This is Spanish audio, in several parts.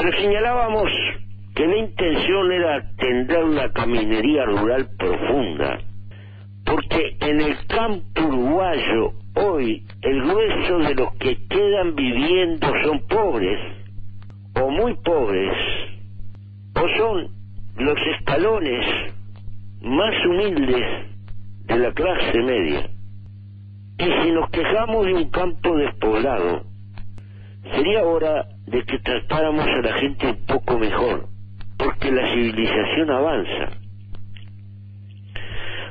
Pero señalábamos que la intención era atender la caminería rural profunda, porque en el campo uruguayo hoy el grueso de los que quedan viviendo son pobres, o muy pobres, o son los escalones más humildes de la clase media. Y si nos quejamos de un campo despoblado, sería hora de que tratáramos a la gente un poco mejor, porque la civilización avanza,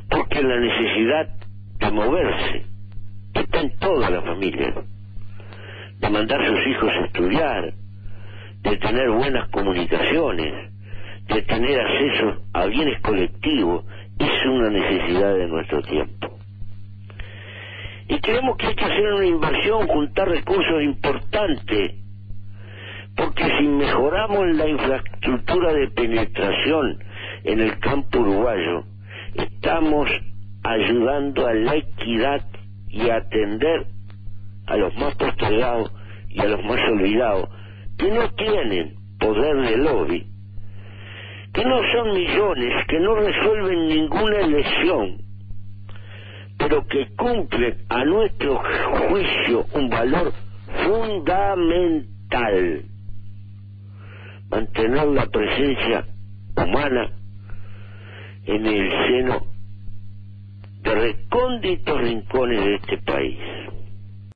porque la necesidad de moverse está en toda la familia, de mandar a sus hijos a estudiar, de tener buenas comunicaciones, de tener acceso a bienes colectivos, es una necesidad de nuestro tiempo. Y creemos que hay que hacer una inversión, juntar recursos importantes, porque si mejoramos la infraestructura de penetración en el campo uruguayo, estamos ayudando a la equidad y a atender a los más postergados y a los más olvidados, que no tienen poder de lobby, que no son millones, que no resuelven ninguna elección, pero que cumplen a nuestro juicio un valor fundamental, mantener la presencia humana en el seno de recónditos rincones de este país.